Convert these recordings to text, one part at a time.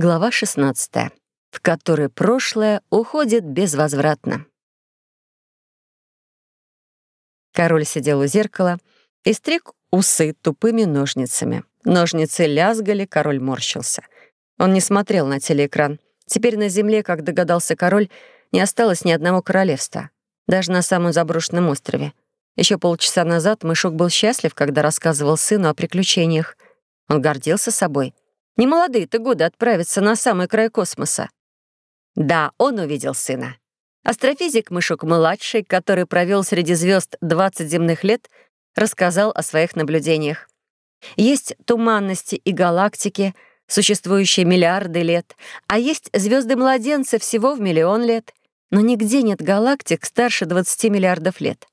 Глава 16, в которой прошлое уходит безвозвратно. Король сидел у зеркала и стриг усы тупыми ножницами. Ножницы лязгали, король морщился. Он не смотрел на телеэкран. Теперь на земле, как догадался король, не осталось ни одного королевства. Даже на самом заброшенном острове. Еще полчаса назад Мышок был счастлив, когда рассказывал сыну о приключениях. Он гордился собой — Немолодые-то годы отправиться на самый край космоса. Да, он увидел сына. Астрофизик Мышок-младший, который провел среди звезд 20 земных лет, рассказал о своих наблюдениях. Есть туманности и галактики, существующие миллиарды лет, а есть звезды-младенцы всего в миллион лет, но нигде нет галактик старше 20 миллиардов лет.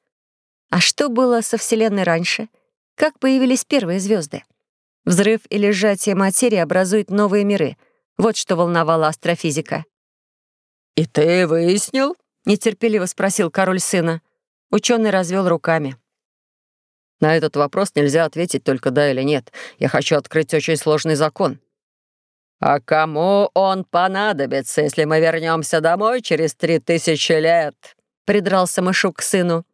А что было со Вселенной раньше? Как появились первые звезды? Взрыв или сжатие материи образует новые миры. Вот что волновало астрофизика. «И ты выяснил?» — нетерпеливо спросил король сына. Ученый развел руками. «На этот вопрос нельзя ответить только да или нет. Я хочу открыть очень сложный закон». «А кому он понадобится, если мы вернемся домой через три тысячи лет?» — придрался мышук к сыну.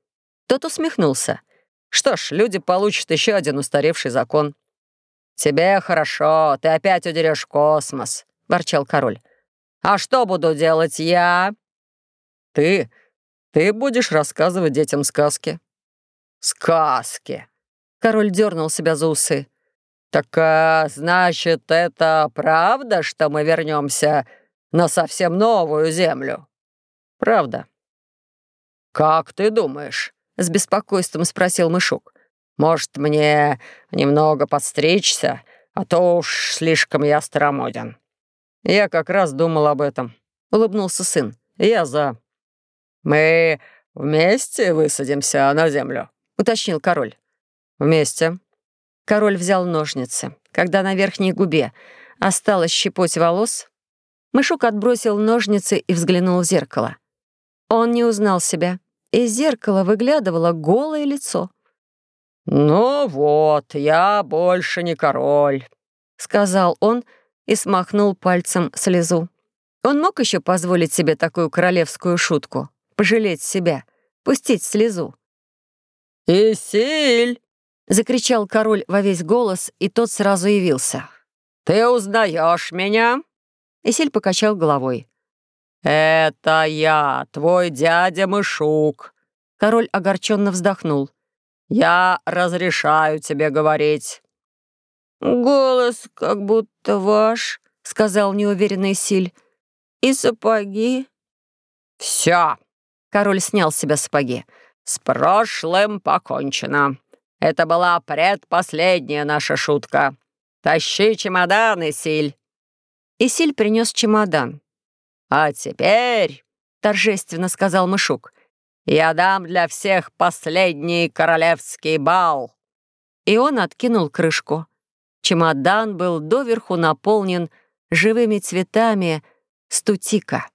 Тот усмехнулся. «Что ж, люди получат еще один устаревший закон. «Тебе хорошо, ты опять удерешь космос», — ворчал король. «А что буду делать я?» «Ты? Ты будешь рассказывать детям сказки». «Сказки!» — король дернул себя за усы. «Так, а, значит, это правда, что мы вернемся на совсем новую землю?» «Правда». «Как ты думаешь?» — с беспокойством спросил Мышук. Может, мне немного подстричься, а то уж слишком я старомоден». «Я как раз думал об этом», — улыбнулся сын. «Я за». «Мы вместе высадимся на землю», — уточнил король. «Вместе». Король взял ножницы. Когда на верхней губе осталось щепоть волос, Мышук отбросил ножницы и взглянул в зеркало. Он не узнал себя. Из зеркала выглядывало голое лицо. «Ну вот, я больше не король», — сказал он и смахнул пальцем слезу. Он мог еще позволить себе такую королевскую шутку, пожалеть себя, пустить слезу. «Исиль!» — закричал король во весь голос, и тот сразу явился. «Ты узнаешь меня?» Исиль покачал головой. «Это я, твой дядя Мышук». Король огорченно вздохнул. «Я разрешаю тебе говорить». «Голос как будто ваш», — сказал неуверенный Силь. «И сапоги». «Все!» — король снял с себя сапоги. «С прошлым покончено. Это была предпоследняя наша шутка. Тащи чемодан, Исиль». Исиль принес чемодан. «А теперь», — торжественно сказал Мышук, я дам для всех последний королевский бал!» И он откинул крышку. Чемодан был доверху наполнен живыми цветами стутика.